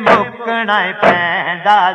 مکنا پیندا